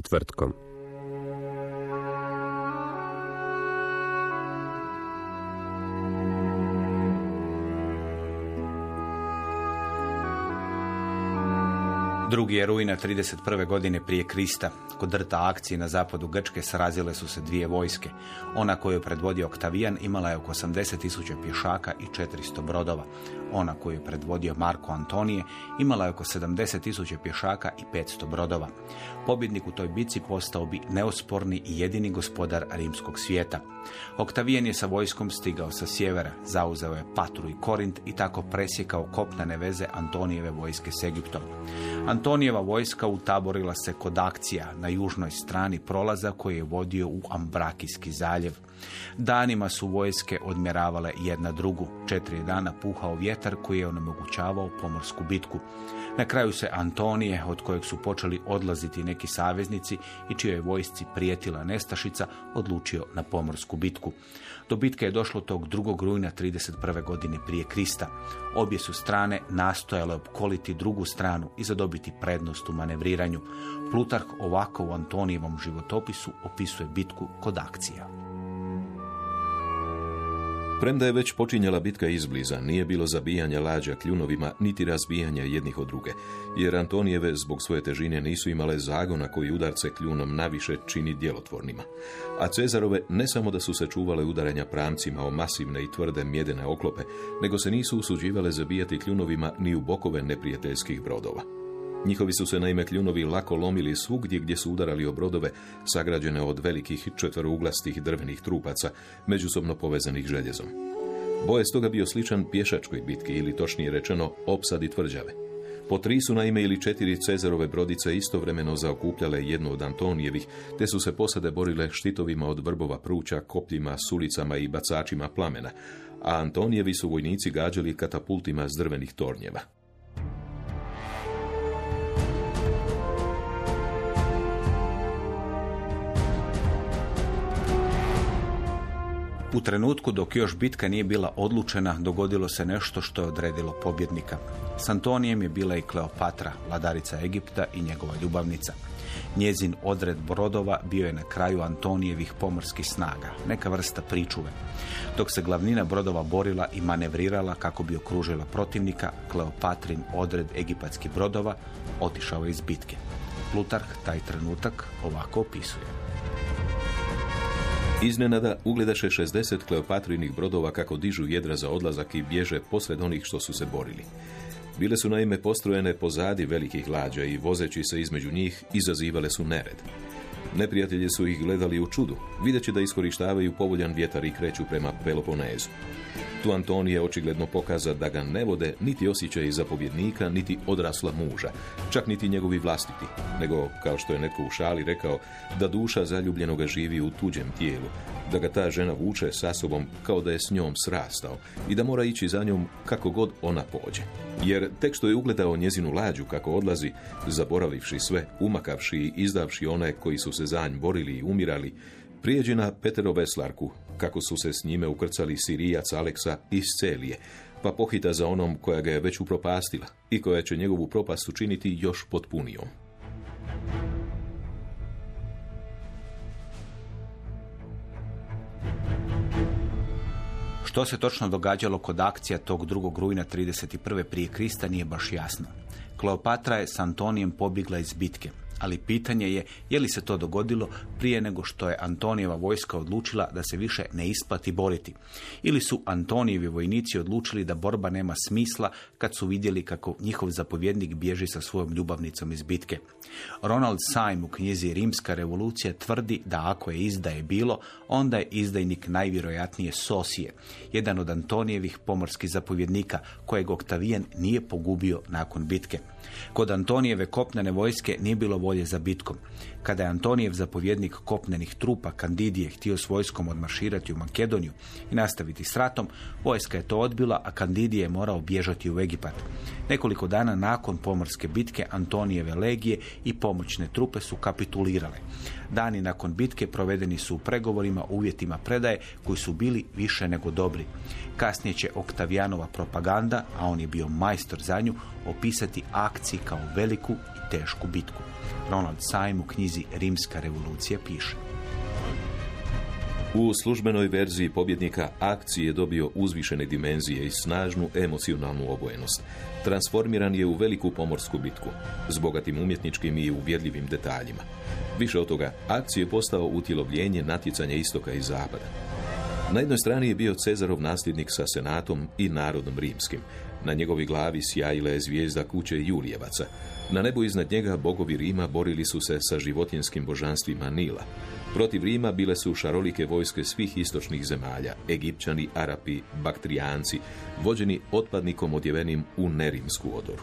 Četvrtkom. Drugi je rujna 31. godine prije Krista. Kod rta akcije na zapadu Grčke srazile su se dvije vojske. Ona koju je predvodio Oktavijan imala je oko 80.000 pješaka i 400 brodova. Ona koju je predvodio Marko Antonije imala je oko 70.000 pješaka i 500 brodova. Pobjednik u toj bici postao bi neosporni i jedini gospodar rimskog svijeta. Oktavijan je sa vojskom stigao sa sjevera, zauzeo je Patru i Korint i tako presjekao kopnene veze Antonijeve vojske s Egiptom. Antonijeva vojska utaborila se kod akcija na južnoj strani prolaza koji je vodio u Ambrakijski zaljev. Danima su vojske odmjeravale jedna drugu. Četiri dana puhao vjetar koji je onemogućavao pomorsku bitku. Na kraju se Antonije, od kojeg su počeli odlaziti neki saveznici i čijoj je vojsci prijetila nestašica, odlučio na pomorsku bitku. Do bitke je došlo tog 2. rujna 31. godine prije Krista. Obje su strane nastojale opkoliti drugu stranu i zadobiti prednost u manevriranju. Plutarh ovako u Antonijevom životopisu opisuje bitku kod akcija. Premda je već počinjala bitka izbliza, nije bilo zabijanja lađa kljunovima, niti razbijanja jednih od druge, jer Antonijeve zbog svoje težine nisu imale zagona koji udarce kljunom naviše čini djelotvornima. A Cezarove ne samo da su se čuvale udaranja pramcima o masivne i tvrde mjedene oklope, nego se nisu usuđivale zabijati kljunovima ni u bokove neprijateljskih brodova. Njihovi su se naime kljunovi lako lomili svugdje gdje su udarali o brodove sagrađene od velikih četverouglastih drvenih trupaca, međusobno povezanih željezom. Boj je stoga bio sličan pješačkoj bitki ili točnije rečeno opsadi tvrđave. Po tri su naime ili četiri Cezarove brodice istovremeno zaokupljale jednu od Antonijevih, te su se posade borile štitovima od vrbova pruća, kopljima, sulicama i bacačima plamena, a Antonijevi su vojnici gađali katapultima s drvenih tornjeva. U trenutku dok još bitka nije bila odlučena, dogodilo se nešto što je odredilo pobjednika. S Antonijem je bila i Kleopatra, vladarica Egipta i njegova ljubavnica. Njezin odred brodova bio je na kraju Antonijevih pomorskih snaga, neka vrsta pričuve. Dok se glavnina brodova borila i manevrirala kako bi okružila protivnika, Kleopatrin odred egipatskih brodova otišao je iz bitke. Plutarh taj trenutak ovako opisuje. Iznenada ugledaše 60 Kleopatrinih brodova kako dižu jedra za odlazak i bježe posred onih što su se borili. Bile su naime postrojene pozadi velikih lađa i vozeći se između njih izazivale su nered. Neprijatelji su ih gledali u čudu, videći da iskorištavaju povoljan vjetar i kreću prema Peloponezu. Tu Antonije očigledno pokaza da ga ne vode niti osjećaj zapovjednika, niti odrasla muža, čak niti njegovi vlastiti, nego, kao što je netko u šali rekao, da duša zaljubljenoga živi u tuđem tijelu, da ga ta žena vuče sa sobom kao da je s njom srastao i da mora ići za njom kako god ona pođe. Jer tek što je ugledao njezinu lađu kako odlazi, zaboravivši sve, umakavši i izdavši one koji su se za nj borili i umirali, prijeđe na Petero Veslarku, kako su se s njime ukrcali Sirijac Aleksa iz Celije, pa pohita za onom koja ga je već upropastila i koja će njegovu propast učiniti još potpunijom. Što se točno događalo kod akcija tog 2. rujna 31. prije Krista nije baš jasno. Kleopatra je s Antonijem pobjegla iz bitke. Ali pitanje je je li se to dogodilo prije nego što je Antonijeva vojska odlučila da se više ne isplati boriti. Ili su Antonijevi vojnici odlučili da borba nema smisla kad su vidjeli kako njihov zapovjednik bježi sa svojom ljubavnicom iz bitke. Ronald Syme u knjizi Rimska revolucija tvrdi da ako je izdaje bilo, onda je izdajnik najvjerojatnije Sosije, jedan od Antonijevih pomorskih zapovjednika kojeg Oktavijan nije pogubio nakon bitke. Kod Antonijeve kopnene vojske nije bilo volje za bitkom. Kada je Antonijev zapovjednik kopnenih trupa Kandidije htio s vojskom odmarširati u Makedoniju i nastaviti s ratom, vojska je to odbila, a Kandidije je morao bježati u Egipat. Nekoliko dana nakon pomorske bitke Antonijeve legije i pomoćne trupe su kapitulirale. Dani nakon bitke provedeni su u pregovorima uvjetima predaje koji su bili više nego dobri. Kasnije će Oktavijanova propaganda, a on je bio majstor za nju, opisati akciji kao veliku tešku bitku. Ronald Syme u knjizi Rimska revolucija piše. U službenoj verziji pobjednika akcije je dobio uzvišene dimenzije i snažnu emocionalnu obojenost. Transformiran je u veliku pomorsku bitku, s bogatim umjetničkim i uvjerljivim detaljima. Više od toga, akcije je postao utjelovljenje natjecanja istoka i zapada. Na jednoj strani je bio Cezarov nasljednik sa senatom i narodom rimskim. Na njegovi glavi sjajila je zvijezda kuće Julijevaca. Na nebu iznad njega bogovi Rima borili su se sa životinskim božanstvima Nila. Protiv Rima bile su šarolike vojske svih istočnih zemalja, Egipćani, Arapi, Baktrijanci, vođeni otpadnikom odjevenim u nerimsku odoru.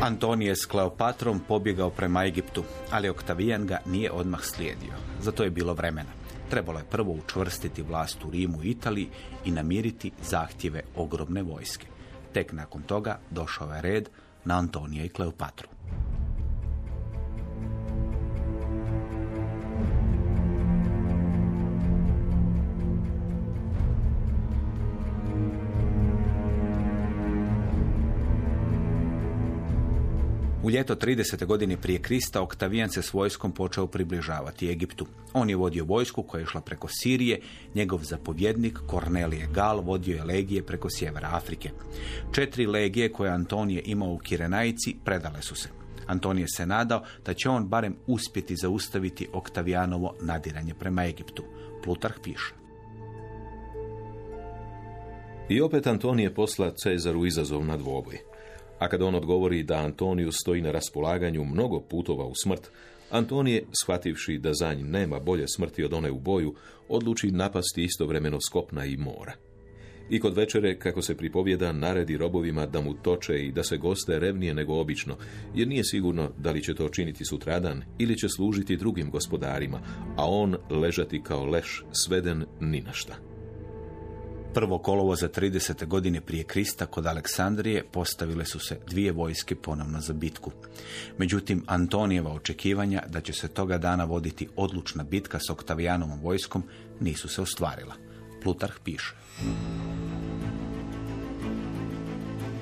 Antonije s Kleopatrom pobjegao prema Egiptu, ali Oktavijan ga nije odmah slijedio. Zato je bilo vremena. Trebalo je prvo učvrstiti vlast u Rimu i Italiji i namiriti zahtjeve ogromne vojske. Tek nakon toga došao je red na Antonija i Kleopatru. Ljeto 30. godine prije Krista Oktavijan se s vojskom počeo približavati Egiptu. On je vodio vojsku koja je išla preko Sirije, njegov zapovjednik Kornelije Gal vodio je legije preko sjevera Afrike. Četiri legije koje Antonije imao u Kirenajici predale su se. Antonije se nadao da će on barem uspjeti zaustaviti Oktavijanovo nadiranje prema Egiptu. Plutarh piše. I opet Antonije posla Cezaru izazov na dvoboj. A kada on odgovori da Antoniju stoji na raspolaganju mnogo putova u smrt, Antonije, shvativši da za njim nema bolje smrti od one u boju, odluči napasti istovremeno skopna i mora. I kod večere, kako se pripovjeda, naredi robovima da mu toče i da se goste revnije nego obično, jer nije sigurno da li će to činiti sutradan ili će služiti drugim gospodarima, a on ležati kao leš, sveden ni na šta. Prvo kolovo za 30. godine prije Krista kod Aleksandrije postavile su se dvije vojske ponovno za bitku. Međutim, Antonijeva očekivanja da će se toga dana voditi odlučna bitka s Oktavijanovom vojskom nisu se ostvarila. Plutarh piše.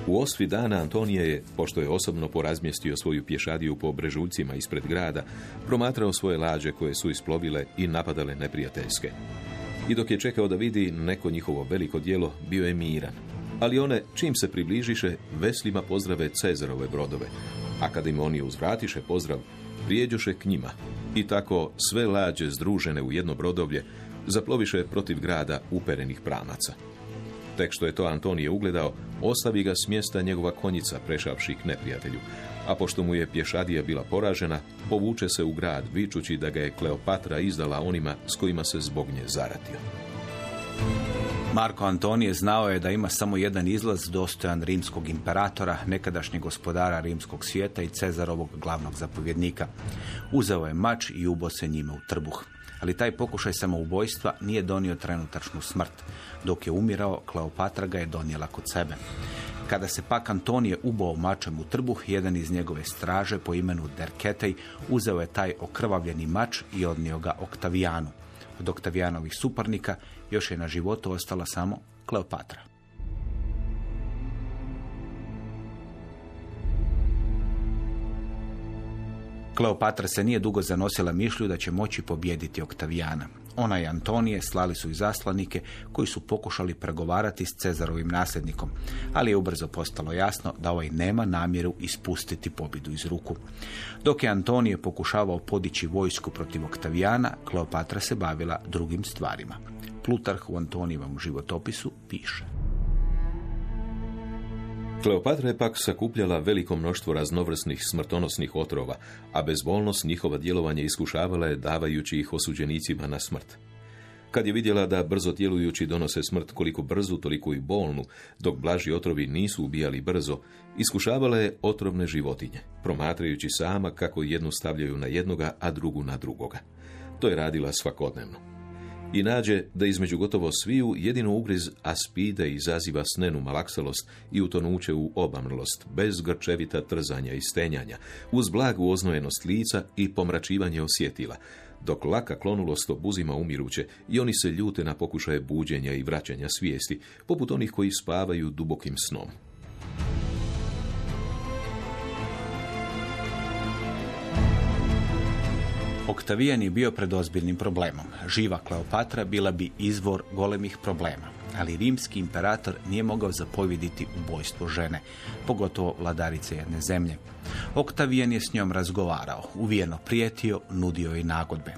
U osvi dana Antonije je, pošto je osobno porazmjestio svoju pješadiju po brežuljcima ispred grada, promatrao svoje lađe koje su isplovile i napadale neprijateljske. I dok je čekao da vidi neko njihovo veliko dijelo, bio je miran. Ali one, čim se približiše, veslima pozdrave Cezarove brodove, a kada im oni uzvratiše pozdrav, prijeđoše k njima. I tako sve lađe združene u jedno brodovlje zaploviše protiv grada uperenih pramaca. Tek što je to Antonije ugledao, ostavi ga s mjesta njegova konjica prešavši k neprijatelju, a pošto mu je pješadija bila poražena, povuče se u grad, vičući da ga je Kleopatra izdala onima s kojima se zbog nje zaratio. Marko Antonije znao je da ima samo jedan izlaz dostojan rimskog imperatora, nekadašnjeg gospodara rimskog svijeta i Cezarovog glavnog zapovjednika. Uzeo je mač i ubo se njime u trbuh. Ali taj pokušaj samoubojstva nije donio trenutačnu smrt. Dok je umirao, Kleopatra ga je donijela kod sebe. Kada se pak Antonije ubao mačem u trbuh, jedan iz njegove straže po imenu Derketej uzeo je taj okrvavljeni mač i odnio ga Oktavijanu. Od Oktavijanovih suparnika još je na životu ostala samo Kleopatra. Kleopatra se nije dugo zanosila mišlju da će moći pobijediti Oktavijana. Ona i Antonije slali su i zaslanike koji su pokušali pregovarati s Cezarovim nasljednikom, ali je ubrzo postalo jasno da ovaj nema namjeru ispustiti pobjedu iz ruku. Dok je Antonije pokušavao podići vojsku protiv Oktavijana, Kleopatra se bavila drugim stvarima. Plutarh u Antonijevom životopisu piše. Kleopatra je pak sakupljala veliko mnoštvo raznovrsnih smrtonosnih otrova, a bezbolnost njihova djelovanja iskušavala je davajući ih osuđenicima na smrt. Kad je vidjela da brzo djelujući donose smrt koliko brzu, toliko i bolnu, dok blaži otrovi nisu ubijali brzo, iskušavala je otrovne životinje, promatrajući sama kako jednu stavljaju na jednoga, a drugu na drugoga. To je radila svakodnevno i nađe da između gotovo sviju jedino ugriz aspide izaziva snenu malaksalost i utonuće u obamrlost, bez grčevita trzanja i stenjanja, uz blagu oznojenost lica i pomračivanje osjetila, dok laka klonulost obuzima umiruće i oni se ljute na pokušaje buđenja i vraćanja svijesti, poput onih koji spavaju dubokim snom. Oktavijan je bio pred ozbiljnim problemom. Živa Kleopatra bila bi izvor golemih problema, ali rimski imperator nije mogao zapovjediti ubojstvo žene, pogotovo vladarice jedne zemlje. Oktavijan je s njom razgovarao, uvijeno prijetio, nudio i nagodbe.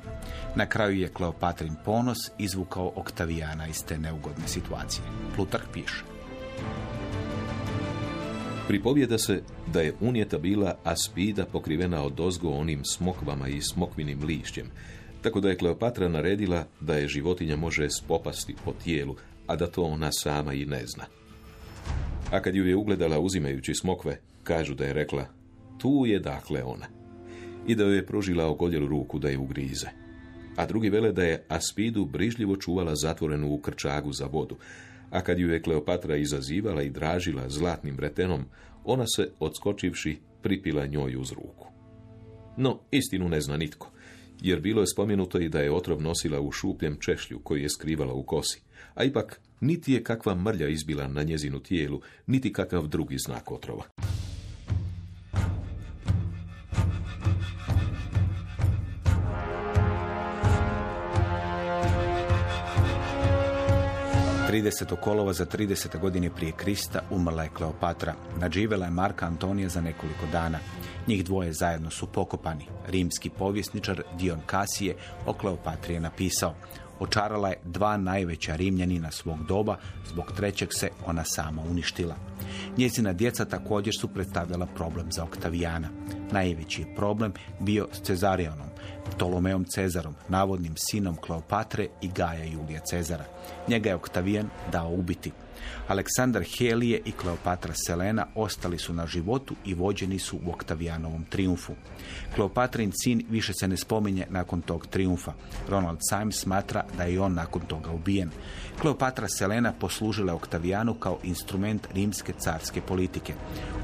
Na kraju je Kleopatrin ponos izvukao Oktavijana iz te neugodne situacije. Plutarh piše. Pripovjeda se da je unijeta bila aspida pokrivena od ozgo onim smokvama i smokvinim lišćem, tako da je Kleopatra naredila da je životinja može spopasti po tijelu, a da to ona sama i ne zna. A kad ju je ugledala uzimajući smokve, kažu da je rekla, tu je dakle ona. I da joj je pružila ogoljelu ruku da je ugrize. A drugi vele da je aspidu brižljivo čuvala zatvorenu u krčagu za vodu, a kad ju je Kleopatra izazivala i dražila zlatnim vretenom, ona se, odskočivši, pripila njoj uz ruku. No, istinu ne zna nitko, jer bilo je spomenuto i da je otrov nosila u šupljem češlju koji je skrivala u kosi, a ipak niti je kakva mrlja izbila na njezinu tijelu, niti kakav drugi znak otrova. 30. kolova za 30. godine prije Krista umrla je Kleopatra. Nadživjela je Marka Antonija za nekoliko dana. Njih dvoje zajedno su pokopani. Rimski povjesničar Dion Kasije o Kleopatri je napisao očarala je dva najveća rimljanina svog doba, zbog trećeg se ona sama uništila. Njezina djeca također su predstavljala problem za Oktavijana. Najveći je problem bio s Cezarijanom, Ptolomeom Cezarom, navodnim sinom Kleopatre i Gaja Julija Cezara. Njega je Oktavijan dao ubiti. Aleksandar Helije i Kleopatra Selena ostali su na životu i vođeni su u Oktavijanovom triumfu. Kleopatrin sin više se ne spominje nakon tog triumfa. Ronald Syme smatra da je on nakon toga ubijen. Kleopatra Selena poslužila Oktavijanu kao instrument rimske carske politike.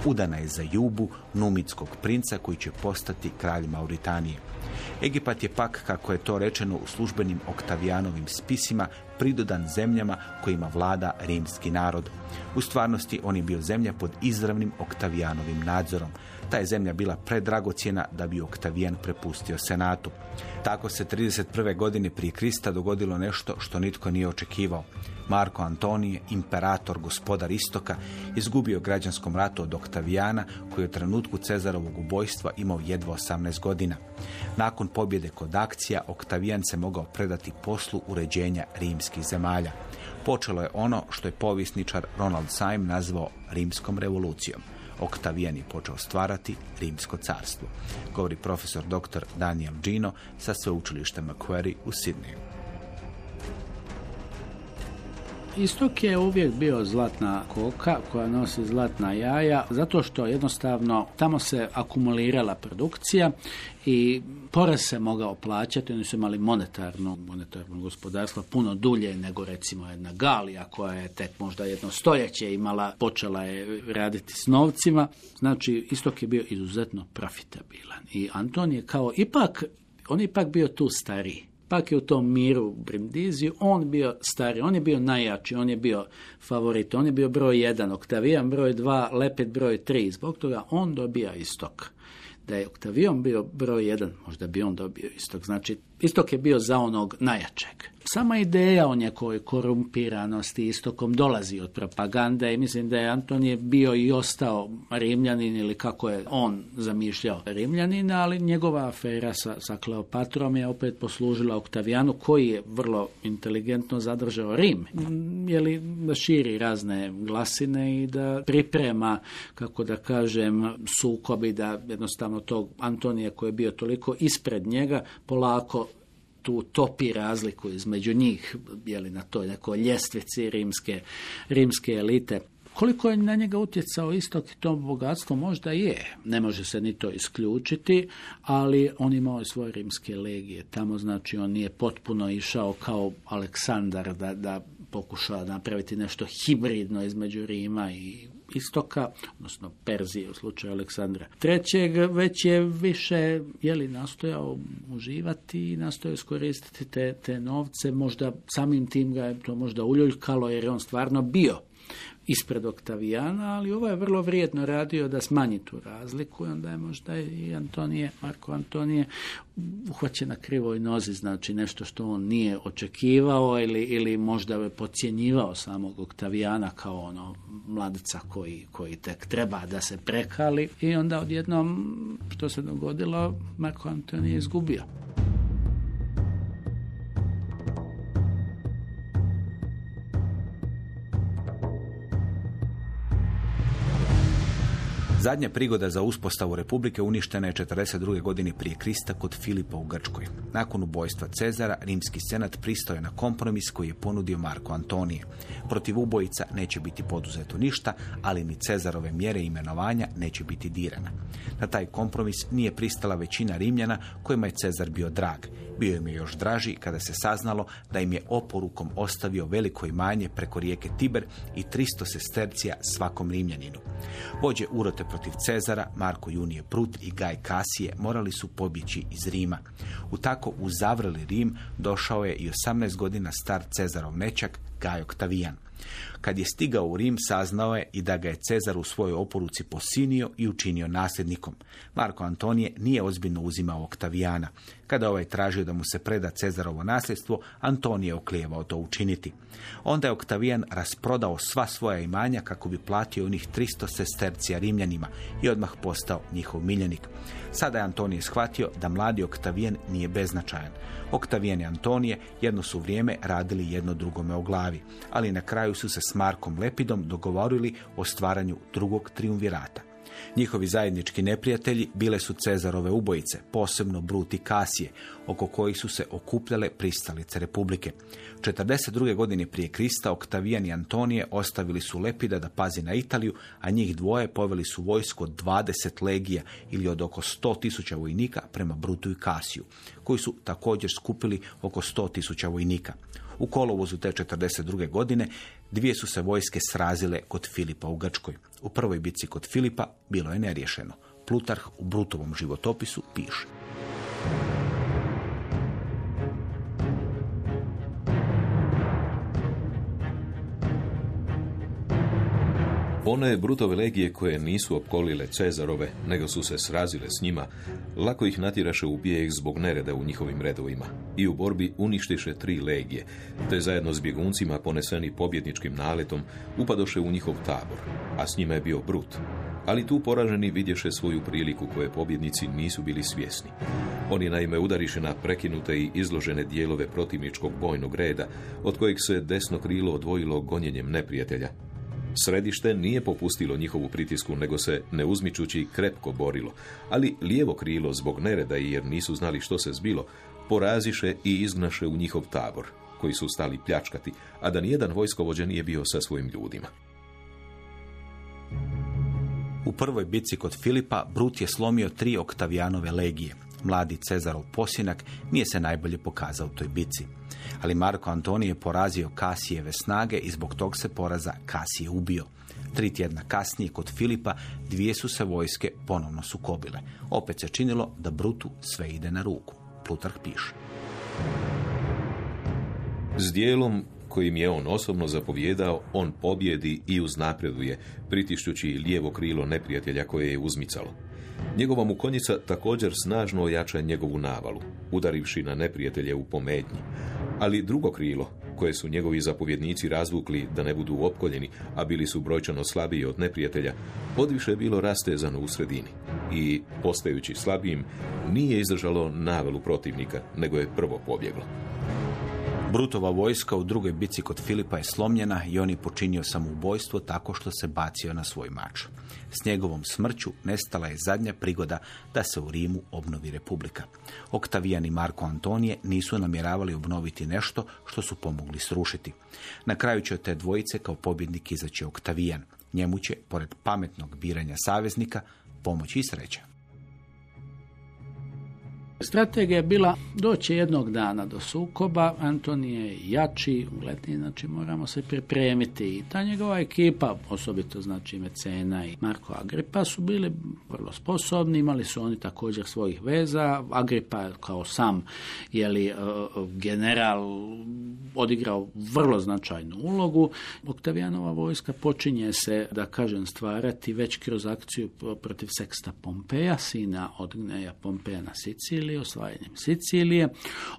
Udana je za Jubu, numitskog princa koji će postati kralj Mauritanije. Egipat je pak, kako je to rečeno u službenim Oktavijanovim spisima, pridodan zemljama kojima vlada rimski narod. U stvarnosti on je bio zemlja pod izravnim Oktavijanovim nadzorom. Ta je zemlja bila predragocjena da bi Oktavijan prepustio senatu. Tako se 31. godine prije Krista dogodilo nešto što nitko nije očekivao. Marko Antonije, imperator, gospodar Istoka, izgubio građanskom ratu od Oktavijana, koji je u trenutku Cezarovog ubojstva imao jedva 18 godina. Nakon pobjede kod akcija, Oktavijan se mogao predati poslu uređenja rimskih zemalja. Počelo je ono što je povisničar Ronald Syme nazvao rimskom revolucijom. Oktavijan je počeo stvarati rimsko carstvo, govori profesor dr. Daniel Gino sa sveučilišta Macquarie u Sidneju. Istok je uvijek bio zlatna koka koja nosi zlatna jaja zato što jednostavno tamo se akumulirala produkcija i porez se mogao plaćati, oni su imali monetarno, monetarno gospodarstvo puno dulje nego recimo jedna Galija koja je tek možda jedno stoljeće imala, počela je raditi s novcima. Znači, istok je bio izuzetno profitabilan i Anton je kao ipak, on je ipak bio tu stariji pak je u tom miru Brindiziju on bio stari, on je bio najjači, on je bio favorit, on je bio broj jedan, Oktavijan broj dva, Lepet broj tri. Zbog toga on dobija istok. Da je Oktavion bio broj jedan, možda bi on dobio istok. Znači, istok je bio za onog najjačeg. Sama ideja o nekoj korumpiranosti istokom dolazi od propagande i mislim da je Antonije bio i ostao rimljanin ili kako je on zamišljao rimljanina, ali njegova afera sa, sa Kleopatrom je opet poslužila Oktavijanu koji je vrlo inteligentno zadržao Rim. Je li da širi razne glasine i da priprema, kako da kažem, sukobi da jednostavno tog Antonija koji je bio toliko ispred njega polako tu topi razliku između njih, jeli na toj nekoj ljestvici rimske, rimske elite. Koliko je na njega utjecao istok i to bogatstvo možda je, ne može se ni to isključiti, ali on imao svoje rimske legije. Tamo znači on nije potpuno išao kao Aleksandar da, da pokuša napraviti nešto hibridno između Rima i istoka, odnosno Perzije u slučaju Aleksandra trećeg, već je više jeli, nastojao uživati i nastojao iskoristiti te, te novce, možda samim tim ga je to možda uljuljkalo jer je on stvarno bio ispred Oktavijana, ali ovo je vrlo vrijedno radio da smanji tu razliku i onda je možda i Antonije, Marko Antonije uhvaćen na krivoj nozi, znači nešto što on nije očekivao ili, ili možda je podcjenjivao samog Oktavijana kao ono mladica koji, koji tek treba da se prekali i onda odjednom što se dogodilo Marko Antonije izgubio. Zadnja prigoda za uspostavu Republike uništena je 42. godini prije Krista kod Filipa u Grčkoj. Nakon ubojstva Cezara, Rimski senat pristao je na kompromis koji je ponudio Marko Antonije. Protiv ubojica neće biti poduzeto ništa, ali ni Cezarove mjere imenovanja neće biti dirana. Na taj kompromis nije pristala većina Rimljana kojima je Cezar bio drag. Bio im je još draži kada se saznalo da im je oporukom ostavio veliko imanje preko rijeke Tiber i 300 sestercija svakom Rimljaninu. Vođe urote protiv Cezara, Marko Junije Prut i Gaj Kasije morali su pobjeći iz Rima. U tako uzavrali Rim došao je i 18 godina star Cezarov nečak Gaj Oktavijan. Kad je stigao u Rim, saznao je i da ga je Cezar u svojoj oporuci posinio i učinio nasljednikom. Marko Antonije nije ozbiljno uzimao Oktavijana. Kada ovaj tražio da mu se preda Cezarovo nasljedstvo, Antonije oklijevao to učiniti. Onda je Oktavijan rasprodao sva svoja imanja kako bi platio onih 300 sestercija Rimljanima i odmah postao njihov miljenik. Sada je Antonije shvatio da mladi Oktavijan nije beznačajan. Oktavijan i Antonije jedno su vrijeme radili jedno drugome o glavi, ali na kraju su se s Markom Lepidom dogovorili o stvaranju drugog triumvirata. Njihovi zajednički neprijatelji bile su Cezarove ubojice, posebno Bruti Kasije, oko kojih su se okupljale pristalice Republike. 42. godine prije Krista Oktavijan i Antonije ostavili su Lepida da pazi na Italiju, a njih dvoje poveli su vojsko od 20 legija ili od oko 100 tisuća vojnika prema Brutu i Kasiju, koji su također skupili oko 100 tisuća vojnika. U kolovozu te 42. godine dvije su se vojske srazile kod Filipa u Grčkoj. U prvoj bici kod Filipa bilo je neriješeno. Plutarh u Brutovom životopisu piše. One brutove legije koje nisu opkolile Cezarove, nego su se srazile s njima, lako ih natiraše u bijeg zbog nereda u njihovim redovima i u borbi uništiše tri legije, te zajedno s bjeguncima poneseni pobjedničkim naletom upadoše u njihov tabor, a s njima je bio Brut. Ali tu poraženi vidješe svoju priliku koje pobjednici nisu bili svjesni. Oni naime udariše na prekinute i izložene dijelove protivničkog bojnog reda, od kojeg se desno krilo odvojilo gonjenjem neprijatelja, Središte nije popustilo njihovu pritisku, nego se ne uzmičući krepko borilo, ali lijevo krilo zbog nereda jer nisu znali što se zbilo, poraziše i izgnaše u njihov tabor, koji su stali pljačkati, a da nijedan vojskovođa nije bio sa svojim ljudima. U prvoj bici kod Filipa Brut je slomio tri Oktavijanove legije. Mladi Cezarov posinak nije se najbolje pokazao u toj bici ali Marko Antonije je porazio Kasijeve snage i zbog tog se poraza Kasije ubio. Tri tjedna kasnije kod Filipa dvije su se vojske ponovno sukobile. Opet se činilo da Brutu sve ide na ruku. Plutarh piše. S dijelom kojim je on osobno zapovjedao, on pobjedi i uznapreduje, pritišćući lijevo krilo neprijatelja koje je uzmicalo. Njegova mu konjica također snažno ojača njegovu navalu, udarivši na neprijatelje u pomednji. Ali drugo krilo, koje su njegovi zapovjednici razvukli da ne budu opkoljeni, a bili su brojčano slabiji od neprijatelja, odviše je bilo rastezano u sredini i, postajući slabijim, nije izdržalo navalu protivnika, nego je prvo pobjeglo. Brutova vojska u drugoj bici kod Filipa je slomljena i on je počinio samoubojstvo tako što se bacio na svoj mač. S njegovom smrću nestala je zadnja prigoda da se u Rimu obnovi republika. Oktavijan i Marko Antonije nisu namjeravali obnoviti nešto što su pomogli srušiti. Na kraju će od te dvojice kao pobjednik izaći Oktavijan. Njemu će, pored pametnog biranja saveznika, pomoći i sreća. Strategija je bila doći jednog dana do sukoba, Antonije je jači, ugledniji, znači moramo se pripremiti. I ta njegova ekipa, osobito znači Mecena i Marko Agripa su bili vrlo sposobni, imali su oni također svojih veza, Agripa kao sam jeli, e, general odigrao vrlo značajnu ulogu. Oktavijanova vojska počinje se, da kažem, stvarati već kroz akciju protiv Seksta Pompeja, sina od Gneja Pompeja na Siciliji, Sicilije, osvajanjem Sicilije,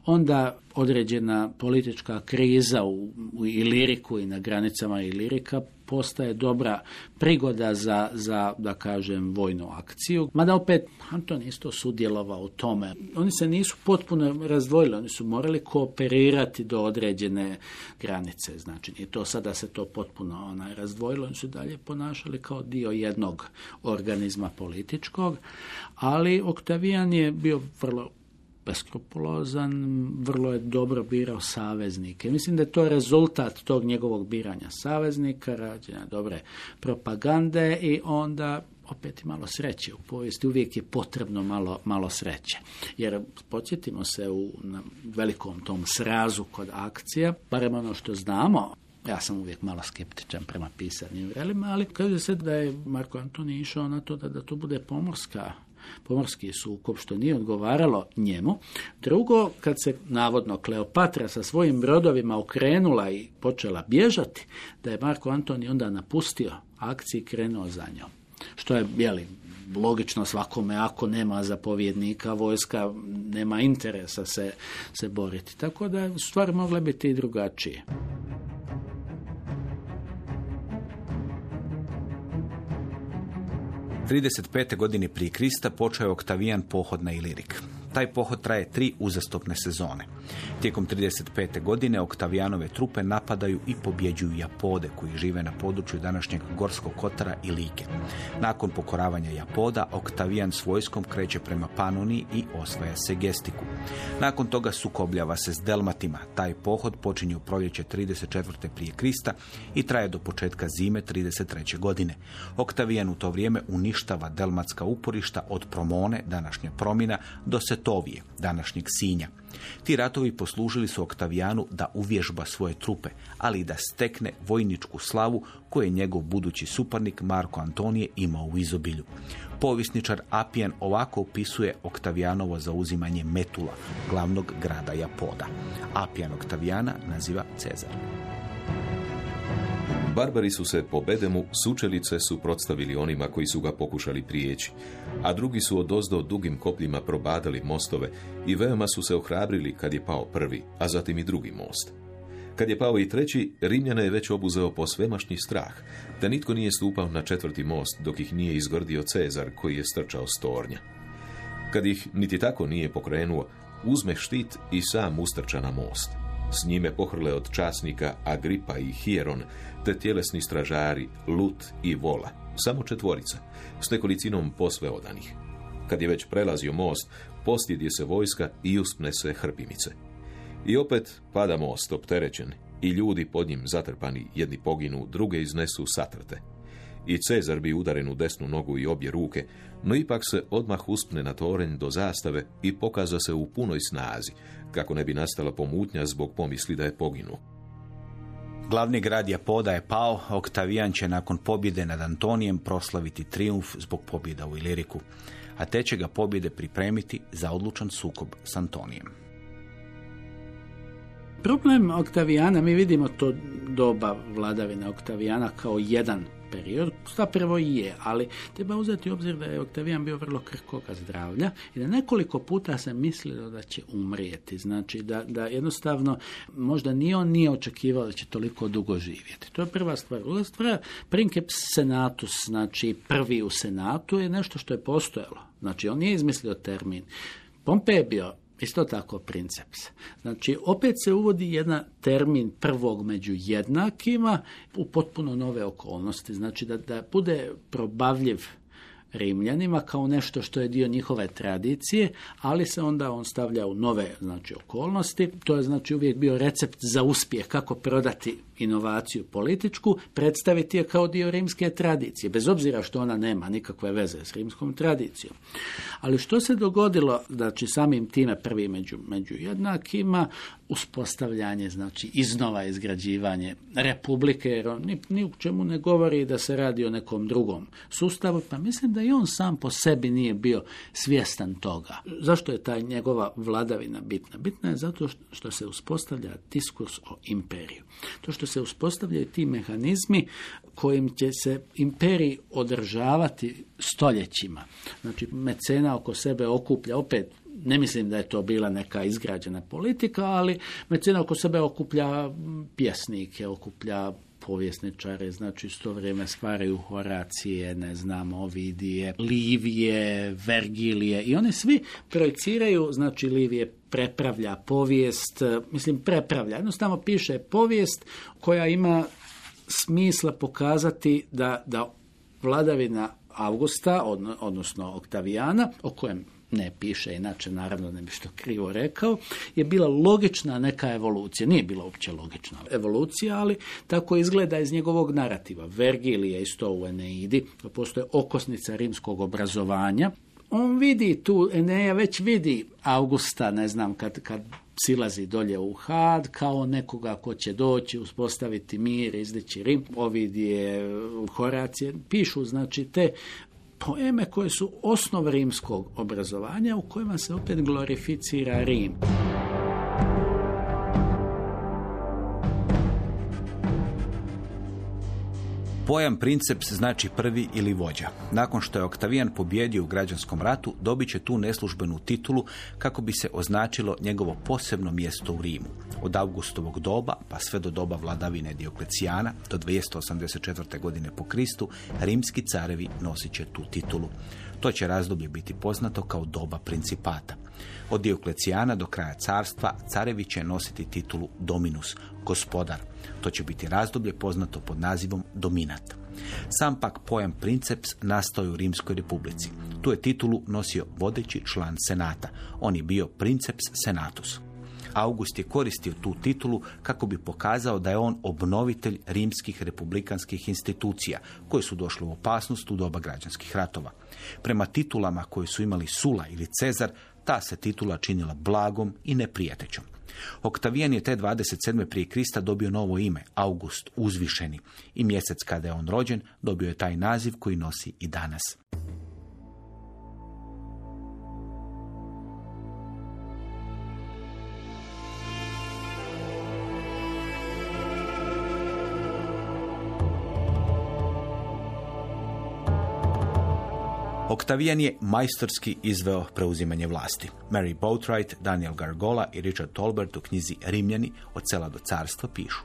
onda određena politička kriza u, u Iliriku i na granicama Ilirika postaje dobra prigoda za, za, da kažem, vojnu akciju. Mada opet Anton isto sudjelovao u tome. Oni se nisu potpuno razdvojili, oni su morali kooperirati do određene granice. Znači, i to sada se to potpuno onaj, razdvojilo, oni su dalje ponašali kao dio jednog organizma političkog, ali Oktavijan je bio vrlo beskrupulozan, vrlo je dobro birao saveznike. Mislim da je to rezultat tog njegovog biranja saveznika, rađenja dobre propagande i onda opet i malo sreće u povijesti. Uvijek je potrebno malo, malo sreće. Jer podsjetimo se u na velikom tom srazu kod akcija, barem ono što znamo, ja sam uvijek malo skeptičan prema pisanim vrelima, ali kaže se da je Marko Antoni išao na to da, da to bude pomorska pomorski sukob, što nije odgovaralo njemu. Drugo, kad se navodno Kleopatra sa svojim brodovima okrenula i počela bježati, da je Marko Antoni onda napustio akciju i krenuo za njom. Što je, jeli, logično svakome ako nema zapovjednika, vojska nema interesa se, se boriti. Tako da stvari mogle biti i drugačije. 35. godine prije Krista počeo je Oktavijan pohod na Ilirik. Taj pohod traje tri uzastopne sezone. Tijekom 35. godine Oktavijanove trupe napadaju i pobjeđuju Japode koji žive na području današnjeg Gorskog kotara i Like. Nakon pokoravanja Japoda, Oktavijan s vojskom kreće prema Panoni i osvaja se Gestiku. Nakon toga sukobljava se s Delmatima. Taj pohod počinje u proljeće 34. prije Krista i traje do početka zime 33. godine. Oktavijan u to vrijeme uništava delmatska uporišta od Promone, današnje Promina, do Setovije, današnjeg Sinja. Ti ratovi poslužili su Oktavijanu da uvježba svoje trupe, ali i da stekne vojničku slavu koju je njegov budući suparnik Marko Antonije imao u izobilju. Povisničar Apijan ovako opisuje Oktavijanovo zauzimanje Metula, glavnog grada Japoda. Apijan Oktavijana naziva Cezar. Barbari su se po Bedemu sučelice suprotstavili onima koji su ga pokušali prijeći, a drugi su odozdo dugim kopljima probadali mostove i veoma su se ohrabrili kad je pao prvi, a zatim i drugi most. Kad je pao i treći, Rimljana je već obuzeo po svemašnji strah, da nitko nije stupao na četvrti most dok ih nije izgordio Cezar koji je strčao s tornja. Kad ih niti tako nije pokrenuo, uzme štit i sam ustrča na most. S njime pohrle od časnika Agripa i Hieron, te tjelesni stražari Lut i Vola, samo četvorica, s nekolicinom posve odanih. Kad je već prelazio most, postjedje se vojska i uspne se hrpimice. I opet pada most opterećen i ljudi pod njim zatrpani jedni poginu, druge iznesu satrte. I Cezar bi udaren u desnu nogu i obje ruke, no ipak se odmah uspne na torenj do zastave i pokaza se u punoj snazi, kako ne bi nastala pomutnja zbog pomisli da je poginuo. Glavni grad Japoda je pao, Oktavijan će nakon pobjede nad Antonijem proslaviti triumf zbog pobjeda u Iliriku, a te će ga pobjede pripremiti za odlučan sukob s Antonijem. Problem Oktavijana, mi vidimo to doba vladavine Oktavijana kao jedan period, zapravo i je, ali treba uzeti u obzir da je Oktavijan bio vrlo krhkoga zdravlja i da nekoliko puta se mislilo da će umrijeti. Znači da, da jednostavno možda ni on nije očekivao da će toliko dugo živjeti. To je prva stvar. Druga stvar, princeps senatus, znači prvi u senatu je nešto što je postojalo. Znači on nije izmislio termin. Pompej je bio Isto tako princeps. Znači, opet se uvodi jedan termin prvog među jednakima u potpuno nove okolnosti. Znači, da, da bude probavljiv Rimljanima kao nešto što je dio njihove tradicije, ali se onda on stavlja u nove znači, okolnosti. To je znači uvijek bio recept za uspjeh kako prodati inovaciju političku, predstaviti je kao dio rimske tradicije, bez obzira što ona nema nikakve veze s rimskom tradicijom. Ali što se dogodilo, znači samim time prvi među, među jednakima, uspostavljanje, znači iznova izgrađivanje republike, jer on ni, ni u čemu ne govori da se radi o nekom drugom sustavu, pa mislim da i on sam po sebi nije bio svjestan toga. Zašto je ta njegova vladavina bitna? Bitna je zato što se uspostavlja diskurs o imperiju. To što se uspostavljaju ti mehanizmi kojim će se imperij održavati stoljećima. Znači, mecena oko sebe okuplja opet ne mislim da je to bila neka izgrađena politika, ali mecena oko sebe okuplja pjesnike, okuplja povjesničare, znači u to vrijeme stvaraju Horacije, ne znam, Ovidije, Livije, Vergilije i oni svi projeciraju, znači Livije prepravlja povijest, mislim prepravlja, jednostavno piše povijest koja ima smisla pokazati da, da vladavina Augusta, odnosno Oktavijana, o kojem ne piše, inače naravno ne bi što krivo rekao, je bila logična neka evolucija. Nije bila uopće logična evolucija, ali tako izgleda iz njegovog narativa. Vergilije isto u Eneidi, postoje okosnica rimskog obrazovanja. On vidi tu, Eneja već vidi Augusta, ne znam, kad, kad silazi dolje u had kao nekoga ko će doći, uspostaviti mir, izdići Rim. Ovidije, Horacije, pišu znači te poeme koje su osnov rimskog obrazovanja u kojima se opet glorificira Rim. Pojam princeps znači prvi ili vođa. Nakon što je Oktavijan pobjedio u građanskom ratu, dobit će tu neslužbenu titulu kako bi se označilo njegovo posebno mjesto u Rimu. Od Augustovog doba pa sve do doba vladavine Dioklecijana do 284. godine po Kristu, rimski carevi nosit će tu titulu. To će razdoblje biti poznato kao doba principata. Od Dioklecijana do kraja carstva carevi će nositi titulu dominus, gospodar. To će biti razdoblje poznato pod nazivom dominat. Sam pak pojam princeps nastao je u Rimskoj republici. Tu je titulu nosio vodeći član senata. On je bio princeps senatus. August je koristio tu titulu kako bi pokazao da je on obnovitelj rimskih republikanskih institucija koje su došle u opasnost u doba građanskih ratova. Prema titulama koje su imali Sula ili Cezar, ta se titula činila blagom i neprijateljom. Oktavijan je te 27. prije Krista dobio novo ime, August, uzvišeni, i mjesec kada je on rođen dobio je taj naziv koji nosi i danas. Oktavijan je majstorski izveo preuzimanje vlasti. Mary Boatwright, Daniel Gargola i Richard Tolbert u knjizi Rimljani od sela do carstva pišu.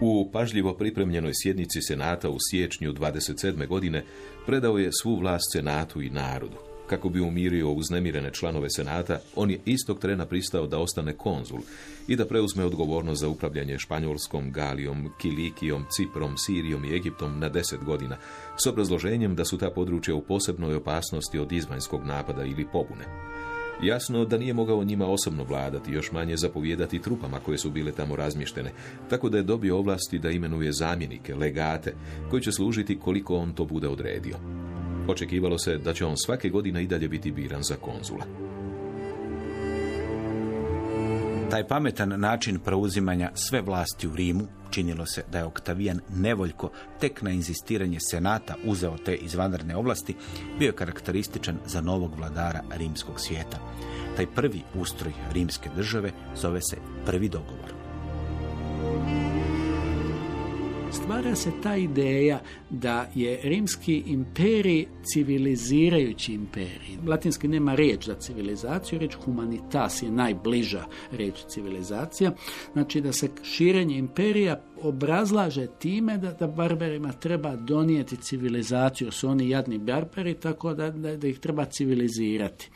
U pažljivo pripremljenoj sjednici Senata u siječnju 27. godine predao je svu vlast Senatu i narodu. Kako bi umirio uznemirene članove Senata, on je istog trena pristao da ostane konzul i da preuzme odgovornost za upravljanje Španjolskom, Galijom, Kilikijom, Ciprom, Sirijom i Egiptom na deset godina, s obrazloženjem da su ta područja u posebnoj opasnosti od izvanjskog napada ili pobune. Jasno da nije mogao njima osobno vladati, još manje zapovjedati trupama koje su bile tamo razmještene, tako da je dobio ovlasti da imenuje zamjenike, legate, koji će služiti koliko on to bude odredio. Očekivalo se da će on svake godine i dalje biti biran za konzula. Taj pametan način preuzimanja sve vlasti u Rimu Činilo se da je Oktavijan nevoljko tek na inzistiranje senata uzeo te izvanredne ovlasti, bio je karakterističan za novog vladara rimskog svijeta. Taj prvi ustroj rimske države zove se prvi dogovor. Stvara se ta ideja da je rimski imperij civilizirajući imperij. Latinski nema riječ za civilizaciju, riječ humanitas je najbliža riječ civilizacija. Znači da se širenje imperija obrazlaže time da, da barberima treba donijeti civilizaciju, su oni jadni barberi, tako da, da, da ih treba civilizirati.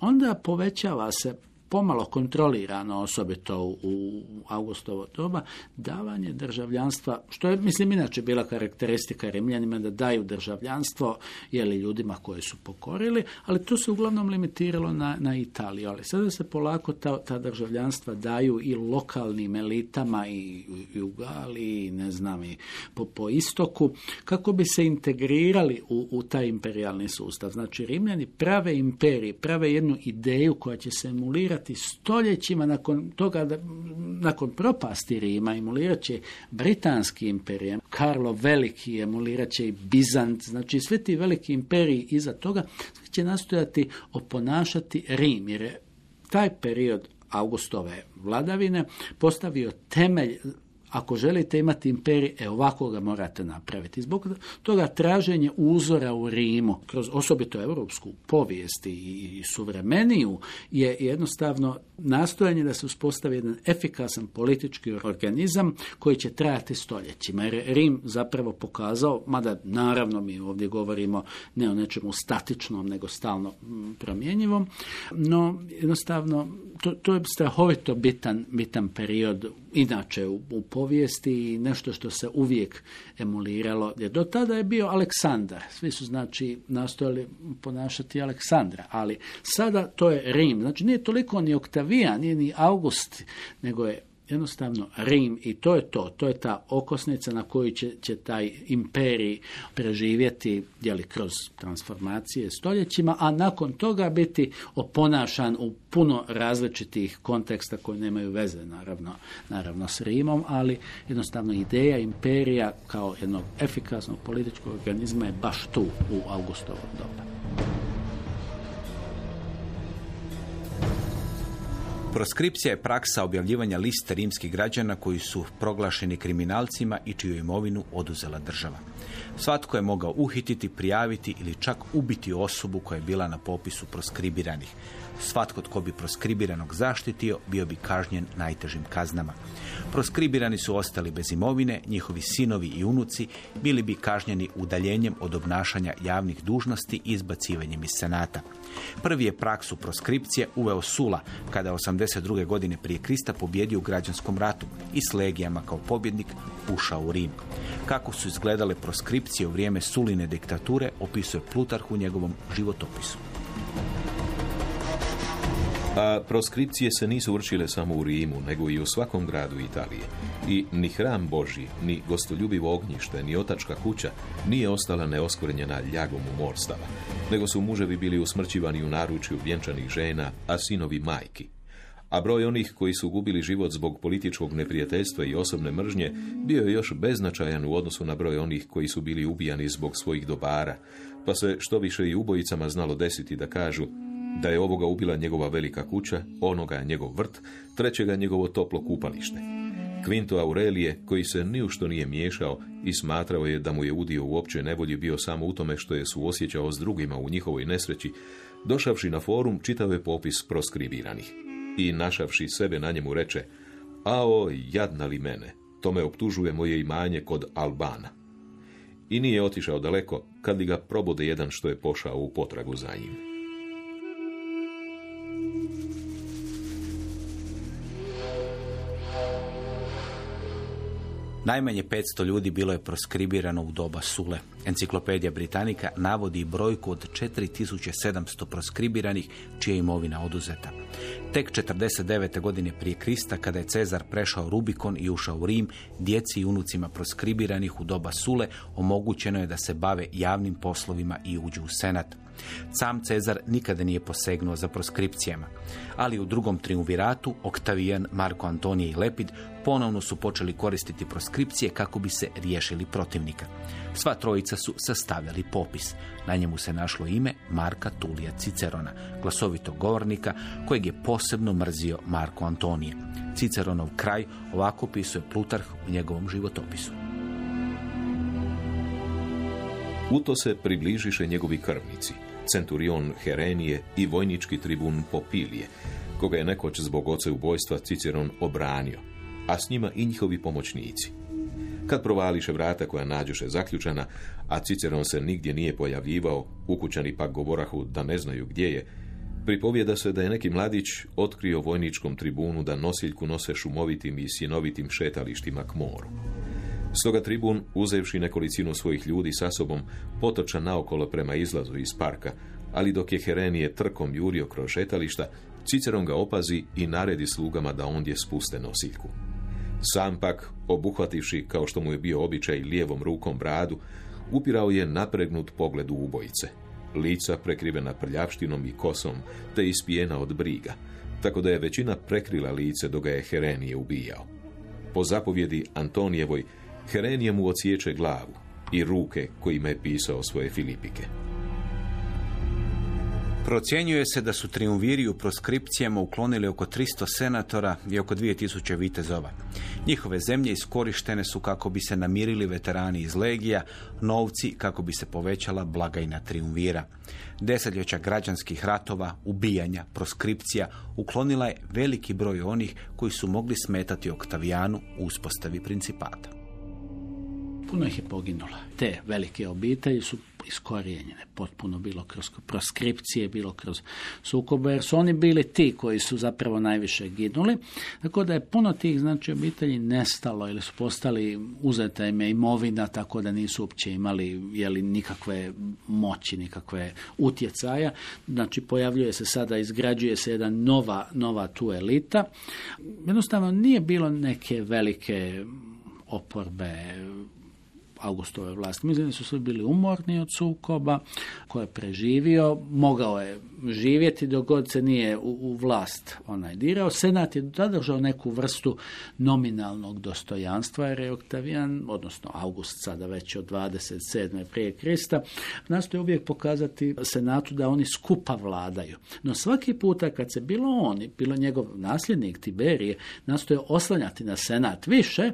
Onda povećava se pomalo kontrolirano, osobito u Augustovo doba, davanje državljanstva, što je, mislim, inače bila karakteristika Rimljanima da daju državljanstvo jeli ljudima koje su pokorili, ali to se uglavnom limitiralo na, na Italiju. Ali sada se polako ta, ta državljanstva daju i lokalnim elitama i, i u Galiji, ne znam, i po, po istoku, kako bi se integrirali u, u taj imperialni sustav. Znači, Rimljani prave imperije, prave jednu ideju koja će se emulirati stoljećima nakon toga, da, nakon propasti Rima, emulirat će Britanski imperij, Karlo Veliki emulirat će i Bizant, znači sve ti veliki imperiji iza toga će nastojati oponašati Rim, jer je taj period Augustove vladavine postavio temelj ako želite imati imperij, e ovako ga morate napraviti. Zbog toga traženje uzora u Rimu, kroz osobito europsku povijest i suvremeniju, je jednostavno nastojanje da se uspostavi jedan efikasan politički organizam koji će trajati stoljećima. Jer Rim zapravo pokazao, mada naravno mi ovdje govorimo ne o nečemu statičnom, nego stalno promjenjivom, no jednostavno to, to je strahovito bitan, bitan period inače u, u povijesti i nešto što se uvijek emuliralo. Jer do tada je bio Aleksandar. Svi su znači nastojali ponašati Aleksandra, ali sada to je Rim. Znači nije toliko ni Oktavijan, nije ni August, nego je jednostavno Rim i to je to, to je ta okosnica na koju će, će taj imperij preživjeti jeli, kroz transformacije stoljećima, a nakon toga biti oponašan u puno različitih konteksta koji nemaju veze naravno, naravno s Rimom, ali jednostavno ideja imperija kao jednog efikasnog političkog organizma je baš tu u Augustovom doba. Proskripcija je praksa objavljivanja liste rimskih građana koji su proglašeni kriminalcima i čiju imovinu oduzela država. Svatko je mogao uhititi, prijaviti ili čak ubiti osobu koja je bila na popisu proskribiranih. Svatko tko bi proskribiranog zaštitio bio bi kažnjen najtežim kaznama. Proskribirani su ostali bez imovine, njihovi sinovi i unuci bili bi kažnjeni udaljenjem od obnašanja javnih dužnosti i izbacivanjem iz senata. Prvi je praksu proskripcije uveo Sula, kada je 82. godine prije Krista pobjedio u građanskom ratu i s legijama kao pobjednik ušao u Rim. Kako su izgledale proskripcije u vrijeme Suline diktature opisuje Plutarh u njegovom životopisu. A proskripcije se nisu vršile samo u Rimu, nego i u svakom gradu Italije. I ni hram Boži, ni gostoljubivo ognjište, ni otačka kuća nije ostala neoskvrnjena ljagom umorstava, nego su muževi bili usmrćivani u naručju vjenčanih žena, a sinovi majki. A broj onih koji su gubili život zbog političkog neprijateljstva i osobne mržnje bio je još beznačajan u odnosu na broj onih koji su bili ubijani zbog svojih dobara, pa se što više i ubojicama znalo desiti da kažu da je ovoga ubila njegova velika kuća, onoga njegov vrt, trećega njegovo toplo kupalište. Quinto Aurelije, koji se ni u što nije miješao i smatrao je da mu je udio u općoj nevolji bio samo u tome što je suosjećao s drugima u njihovoj nesreći, došavši na forum čitao je popis proskribiranih. I našavši sebe na njemu reče, ao, jadna li mene, to me optužuje moje imanje kod Albana. I nije otišao daleko, kad li ga probode jedan što je pošao u potragu za njim. Najmanje 500 ljudi bilo je proskribirano u doba Sule. Enciklopedija Britanika navodi brojku od 4700 proskribiranih čija je imovina oduzeta. Tek 49. godine prije Krista, kada je Cezar prešao Rubikon i ušao u Rim, djeci i unucima proskribiranih u doba Sule omogućeno je da se bave javnim poslovima i uđu u senat. Sam Cezar nikada nije posegnuo za proskripcijama, ali u drugom triumviratu Oktavijan, Marko Antonije i Lepid ponovno su počeli koristiti proskripcije kako bi se riješili protivnika. Sva trojica su sastavljali popis. Na njemu se našlo ime Marka Tulija Cicerona, glasovitog govornika kojeg je posebno mrzio Marko Antonije. Ciceronov kraj ovako opisuje Plutarh u njegovom životopisu. U se približiše njegovi krvnici, centurion Herenije i vojnički tribun Popilije, koga je nekoć zbog oce ubojstva Ciceron obranio, a s njima i njihovi pomoćnici. Kad provališe vrata koja nađuše zaključana, a Ciceron se nigdje nije pojavljivao, ukućani pak govorahu da ne znaju gdje je, pripovijeda se da je neki mladić otkrio vojničkom tribunu da nosiljku nose šumovitim i sjenovitim šetalištima k moru. Stoga tribun, uzevši nekolicinu svojih ljudi sa sobom, potoča naokolo prema izlazu iz parka, ali dok je Herenije trkom jurio kroz šetališta, Ciceron ga opazi i naredi slugama da ondje spuste nosiljku. Sam pak, obuhvativši, kao što mu je bio običaj, lijevom rukom bradu, upirao je napregnut pogled u ubojice. Lica prekrivena prljavštinom i kosom, te ispijena od briga, tako da je većina prekrila lice dok ga je Herenije ubijao. Po zapovjedi Antonijevoj, Herenije mu ociječe glavu i ruke kojima je pisao svoje Filipike. Procjenjuje se da su triumviri u proskripcijama uklonili oko 300 senatora i oko 2000 vitezova. Njihove zemlje iskorištene su kako bi se namirili veterani iz legija, novci kako bi se povećala blagajna triumvira. Desetljeća građanskih ratova, ubijanja, proskripcija uklonila je veliki broj onih koji su mogli smetati Oktavijanu u uspostavi principata. Puno ih je poginulo. Te velike obitelji su iskorijenjene potpuno bilo kroz proskripcije, bilo kroz sukobe, jer su oni bili ti koji su zapravo najviše ginuli. Tako da je puno tih znači obitelji nestalo ili su postali uzeta im je imovina tako da nisu uopće imali jeli, nikakve moći, nikakve utjecaja. Znači pojavljuje se sada, izgrađuje se jedna nova, nova tu elita. Jednostavno nije bilo neke velike oporbe, Augustove vlasti. Mislim da su svi bili umorni od sukoba, ko je preživio, mogao je živjeti dok god se nije u, u vlast onaj dirao. Senat je zadržao neku vrstu nominalnog dostojanstva jer je Oktavijan, odnosno August sada već od 27. prije Krista, nastoje uvijek pokazati senatu da oni skupa vladaju. No svaki puta kad se bilo oni, bilo njegov nasljednik Tiberije, nastoje oslanjati na senat više,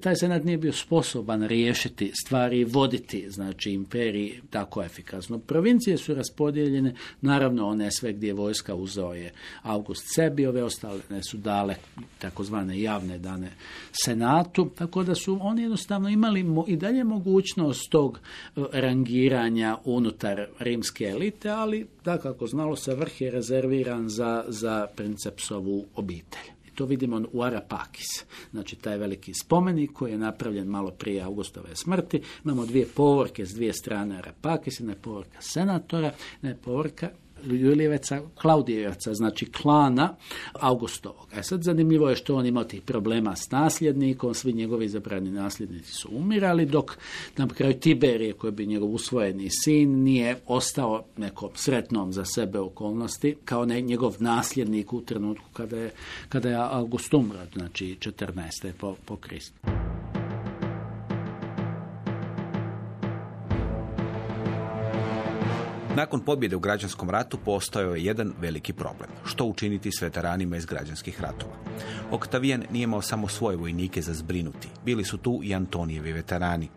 taj senat nije bio sposoban riješiti stvari voditi, znači imperiji tako efikasno. Provincije su raspodijeljene, naravno one sve gdje je vojska uzeo je August sebi, ove ostale su dale takozvane javne dane senatu, tako da su oni jednostavno imali i dalje mogućnost tog e, rangiranja unutar rimske elite, ali da kako znalo se vrh je rezerviran za, za princepsovu obitelj. To vidimo u Arapakis, znači taj veliki spomenik koji je napravljen malo prije Augustove smrti. Imamo dvije povorke s dvije strane Arapakis, jedna je povorka senatora, jedna je povorka Julijevaca, Klaudijevaca, znači klana Augustovog. E sad zanimljivo je što on imao tih problema s nasljednikom, svi njegovi izabrani nasljednici su umirali, dok na kraju Tiberije, koji bi njegov usvojeni sin, nije ostao nekom sretnom za sebe okolnosti, kao ne, njegov nasljednik u trenutku kada je, kada je August umro, znači 14. po, po Kristu. Nakon pobjede u građanskom ratu postojao je jedan veliki problem. Što učiniti s veteranima iz građanskih ratova? Oktavijan nije imao samo svoje vojnike za zbrinuti. Bili su tu i Antonijevi veterani.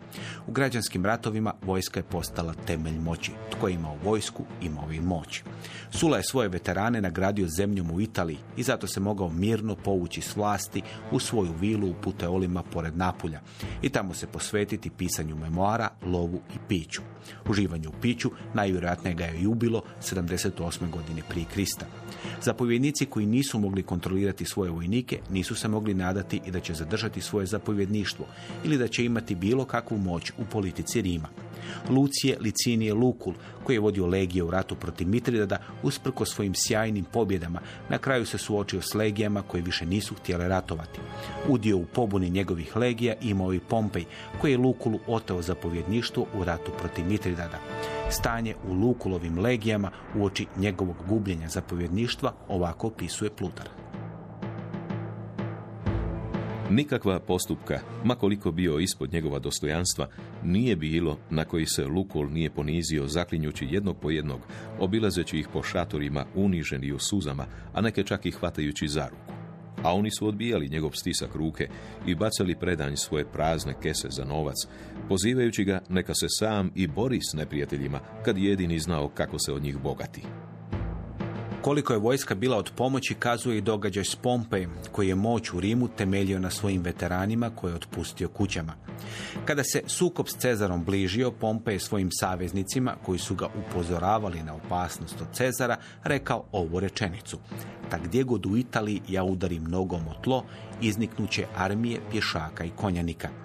U građanskim ratovima vojska je postala temelj moći. Tko je imao vojsku, imao i moć. Sula je svoje veterane nagradio zemljom u Italiji i zato se mogao mirno povući s vlasti u svoju vilu u Puteolima pored Napulja i tamo se posvetiti pisanju memoara, lovu i piću. Uživanju u piću najvjerojatnije ga je ubilo 78. godine prije Krista. Zapovjednici koji nisu mogli kontrolirati svoje vojnike nisu se mogli nadati i da će zadržati svoje zapovjedništvo ili da će imati bilo kakvu moć u politici Rima. Lucije Licinije Lukul, koji je vodio legije u ratu protiv Mitridada, usprko svojim sjajnim pobjedama, na kraju se suočio s legijama koje više nisu htjele ratovati. Udio u pobuni njegovih legija imao i Pompej, koji je Lukulu oteo zapovjedništvo u ratu protiv Mitridada. Stanje u Lukulovim legijama uoči njegovog gubljenja zapovjedništva ovako opisuje Plutar. Nikakva postupka, makoliko bio ispod njegova dostojanstva, nije bilo na koji se Lukol nije ponizio zaklinjući jednog po jednog, obilazeći ih po šatorima uniženi u suzama, a neke čak i hvatajući za ruku. A oni su odbijali njegov stisak ruke i bacali predanj svoje prazne kese za novac, pozivajući ga neka se sam i bori s neprijateljima, kad jedini znao kako se od njih bogati. Koliko je vojska bila od pomoći kazuje i događaj s Pompejem, koji je moć u Rimu temeljio na svojim veteranima koje je otpustio kućama. Kada se sukob s Cezarom bližio, Pompej svojim saveznicima, koji su ga upozoravali na opasnost od Cezara, rekao ovu rečenicu. Tak gdje god u Italiji ja udarim nogom o tlo, izniknuće armije, pješaka i konjanika.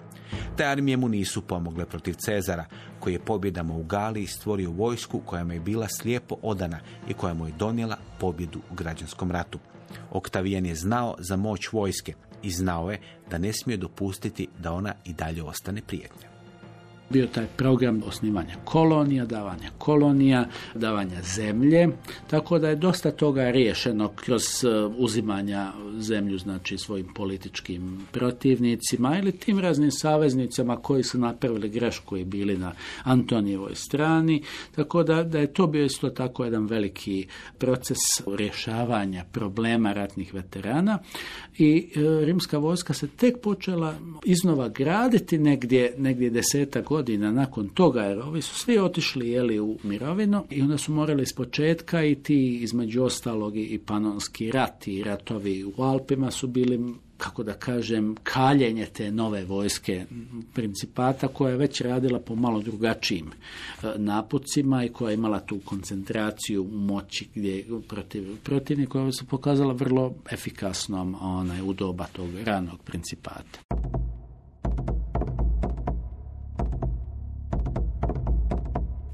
Te armije mu nisu pomogle protiv Cezara, koji je pobjedama u Galiji stvorio vojsku koja mu je bila slijepo odana i koja mu je donijela pobjedu u građanskom ratu. Oktavijan je znao za moć vojske i znao je da ne smije dopustiti da ona i dalje ostane prijetnja bio taj program osnivanja kolonija, davanja kolonija, davanja zemlje, tako da je dosta toga riješeno kroz e, uzimanja zemlju znači svojim političkim protivnicima ili tim raznim saveznicama koji su napravili grešku i bili na Antonijevoj strani, tako da, da je to bio isto tako jedan veliki proces rješavanja problema ratnih veterana i e, rimska vojska se tek počela iznova graditi negdje, negdje deseta godina godina nakon toga, jer ovi su svi otišli jeli, u mirovinu i onda su morali iz početka i ti između ostalog i panonski rat i ratovi u Alpima su bili kako da kažem, kaljenje te nove vojske principata koja je već radila po malo drugačijim e, napucima i koja je imala tu koncentraciju moći gdje protiv protivnika koja se pokazala vrlo efikasnom onaj, u doba tog ranog principata.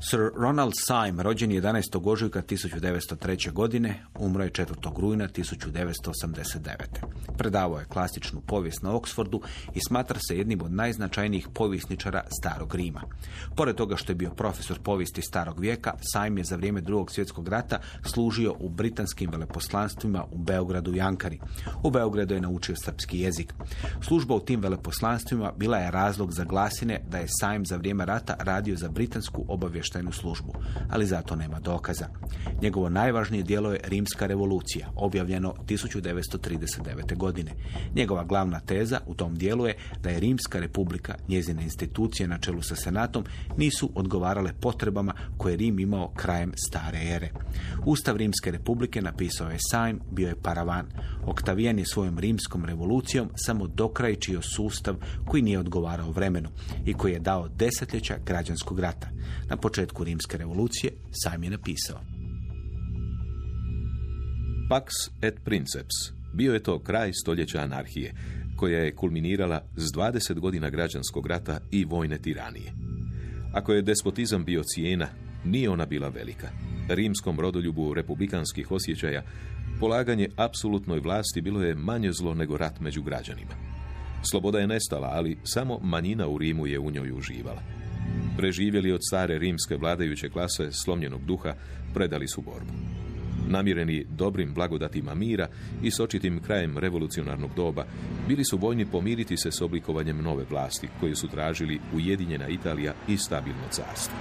Sir Ronald Syme, rođen 11. ožujka 1903. godine, umro je 4. rujna 1989. Predavao je klasičnu povijest na Oxfordu i smatra se jednim od najznačajnijih povjesničara Starog Rima. Pored toga što je bio profesor povijesti Starog vijeka, Syme je za vrijeme drugog svjetskog rata služio u britanskim veleposlanstvima u Beogradu i Ankari. U Beogradu je naučio srpski jezik. Služba u tim veleposlanstvima bila je razlog za glasine da je Syme za vrijeme rata radio za britansku obavještajnu obavještajnu službu, ali zato nema dokaza. Njegovo najvažnije djelo je Rimska revolucija, objavljeno 1939. godine. Njegova glavna teza u tom dijelu je da je Rimska republika, njezine institucije na čelu sa senatom, nisu odgovarale potrebama koje Rim imao krajem stare ere. Ustav Rimske republike napisao je Sajm, bio je paravan. Oktavijan je svojom rimskom revolucijom samo dokrajčio sustav koji nije odgovarao vremenu i koji je dao desetljeća građanskog rata. Na rimske revolucije sam je napisao. Pax et princeps bio je to kraj stoljeća anarhije, koja je kulminirala s 20 godina građanskog rata i vojne tiranije. Ako je despotizam bio cijena, nije ona bila velika. Rimskom rodoljubu republikanskih osjećaja polaganje apsolutnoj vlasti bilo je manje zlo nego rat među građanima. Sloboda je nestala, ali samo manjina u Rimu je u njoj uživala. Preživjeli od stare rimske vladajuće klase slomljenog duha, predali su borbu. Namireni dobrim blagodatima mira i s očitim krajem revolucionarnog doba, bili su voljni pomiriti se s oblikovanjem nove vlasti, koju su tražili Ujedinjena Italija i stabilno carstvo.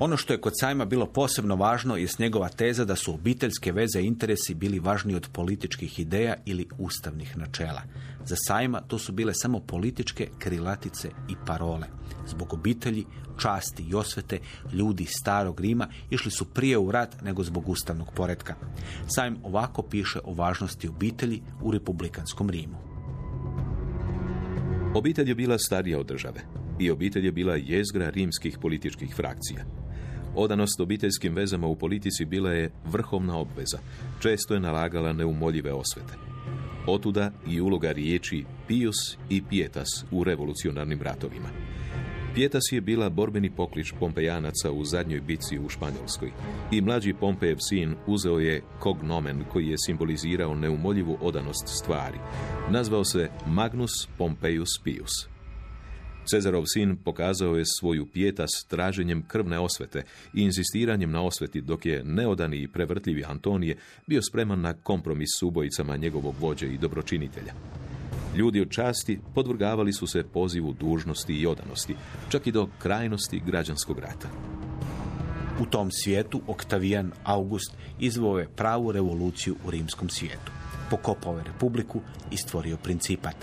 Ono što je kod Sajma bilo posebno važno je njegova teza da su obiteljske veze i interesi bili važniji od političkih ideja ili ustavnih načela. Za Sajma to su bile samo političke krilatice i parole. Zbog obitelji, časti i osvete, ljudi starog Rima išli su prije u rat nego zbog ustavnog poretka. Sajm ovako piše o važnosti obitelji u republikanskom Rimu. Obitelj je bila starija od države i obitelj je bila jezgra rimskih političkih frakcija. Odanost obiteljskim vezama u politici bila je vrhovna obveza. Često je nalagala neumoljive osvete. Otuda i uloga riječi pius i pietas u revolucionarnim ratovima. Pietas je bila borbeni poklič Pompejanaca u zadnjoj bici u Španjolskoj i mlađi Pompejev sin uzeo je cognomen koji je simbolizirao neumoljivu odanost stvari. Nazvao se Magnus Pompeius Pius. Cezarov sin pokazao je svoju pijeta s traženjem krvne osvete i inzistiranjem na osveti, dok je neodani i prevrtljivi Antonije bio spreman na kompromis s ubojicama njegovog vođe i dobročinitelja. Ljudi od časti podvrgavali su se pozivu dužnosti i odanosti, čak i do krajnosti građanskog rata. U tom svijetu Oktavijan August izveo je pravu revoluciju u rimskom svijetu. Pokopao republiku i stvorio principat.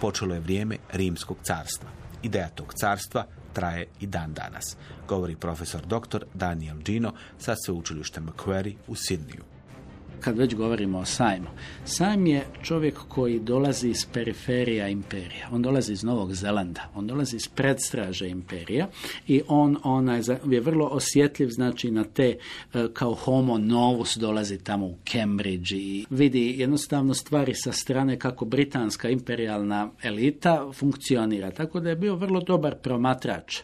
Počelo je vrijeme rimskog carstva. Ideja tog carstva traje i dan danas, govori profesor dr. Daniel Gino sa sveučilištem Macquarie u Sidniju kad već govorimo o sajmu. Sajm je čovjek koji dolazi iz periferija imperija. On dolazi iz Novog Zelanda. On dolazi iz predstraže imperija i on onaj, je vrlo osjetljiv znači na te e, kao homo novus dolazi tamo u Cambridge i vidi jednostavno stvari sa strane kako britanska imperialna elita funkcionira. Tako da je bio vrlo dobar promatrač e,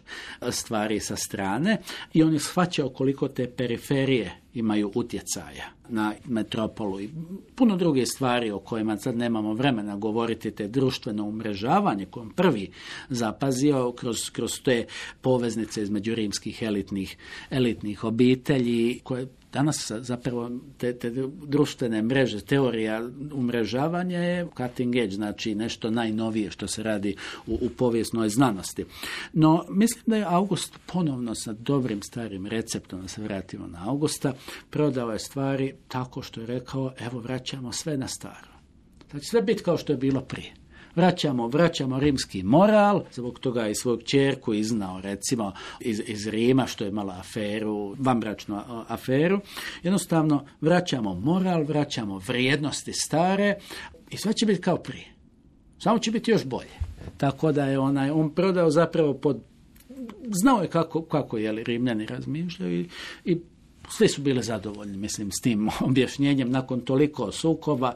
stvari sa strane i on je shvaćao koliko te periferije imaju utjecaja na metropolu. I puno druge stvari o kojima sad nemamo vremena govoriti, te društveno umrežavanje kojom prvi zapazio kroz, kroz te poveznice između rimskih elitnih, elitnih obitelji koje Danas zapravo te, te društvene mreže, teorija umrežavanja je cutting edge, znači nešto najnovije što se radi u, u povijesnoj znanosti. No, mislim da je August ponovno sa dobrim starim receptom, da se vratimo na Augusta, prodao je stvari tako što je rekao, evo vraćamo sve na staro. Znači sve biti kao što je bilo prije vraćamo, vraćamo rimski moral, zbog toga i svoju čerku iznao recimo iz, iz Rima što je imala aferu, vanbračnu aferu. Jednostavno vraćamo moral, vraćamo vrijednosti stare i sve će biti kao prije. Samo će biti još bolje. Tako da je onaj, on prodao zapravo pod znao je kako, kako je Rimljani razmišljaju i, i svi su bili zadovoljni, mislim, s tim objašnjenjem nakon toliko sukoba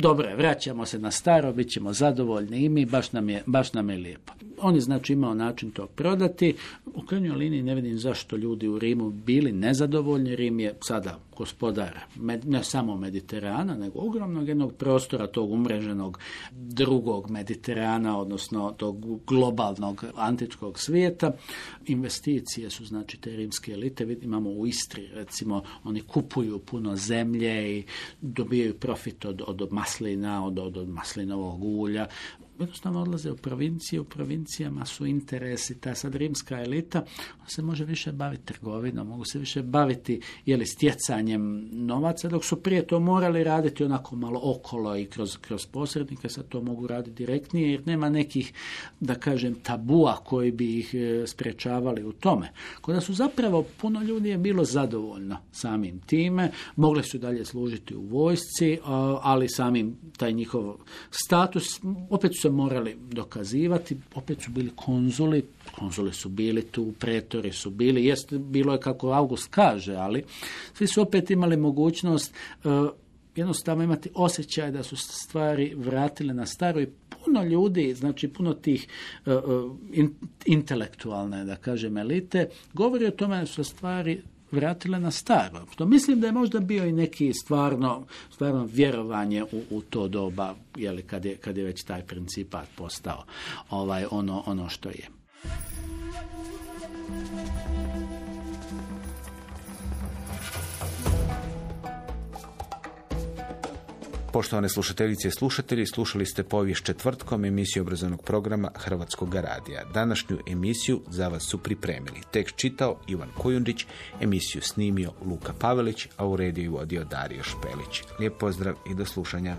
dobro je, vraćamo se na staro, bit ćemo zadovoljni i mi, baš nam je, baš nam je lijepo. On je znači imao način to prodati. U krajnjoj liniji ne vidim zašto ljudi u Rimu bili nezadovoljni. Rim je sada gospodar ne samo Mediterana, nego ogromnog jednog prostora tog umreženog drugog Mediterana, odnosno tog globalnog antičkog svijeta. Investicije su znači te rimske elite. Imamo u Istri recimo, oni kupuju puno zemlje i dobijaju profit od, od maslina, od, od, od maslinovog ulja jednostavno odlaze u provincije, u provincijama su interesi, ta sad rimska elita se može više baviti trgovinom, mogu se više baviti jeli, stjecanjem novaca, dok su prije to morali raditi onako malo okolo i kroz, kroz posrednike, sad to mogu raditi direktnije, jer nema nekih, da kažem, tabua koji bi ih e, sprječavali u tome. Kod su zapravo puno ljudi je bilo zadovoljno samim time, mogli su dalje služiti u vojsci, ali samim taj njihov status, opet su se morali dokazivati, opet su bili konzuli, konzuli su bili tu, pretori su bili, jest, bilo je kako August kaže, ali svi su opet imali mogućnost uh, jednostavno imati osjećaj da su stvari vratile na staro i puno ljudi, znači puno tih uh, intelektualne, da kažem, elite, govori o tome da su stvari vratile na staro. Što mislim da je možda bio i neki stvarno, stvarno vjerovanje u, u to doba, jeli, kad, je, kad je već taj principat postao ovaj, ono, ono što je. Poštovane slušateljice i slušatelji, slušali ste povijest četvrtkom emisiju obrazovnog programa Hrvatskog radija. Današnju emisiju za vas su pripremili. Tekst čitao Ivan Kujundić, emisiju snimio Luka Pavelić, a u rediju vodio Dario Špelić. Lijep pozdrav i do slušanja.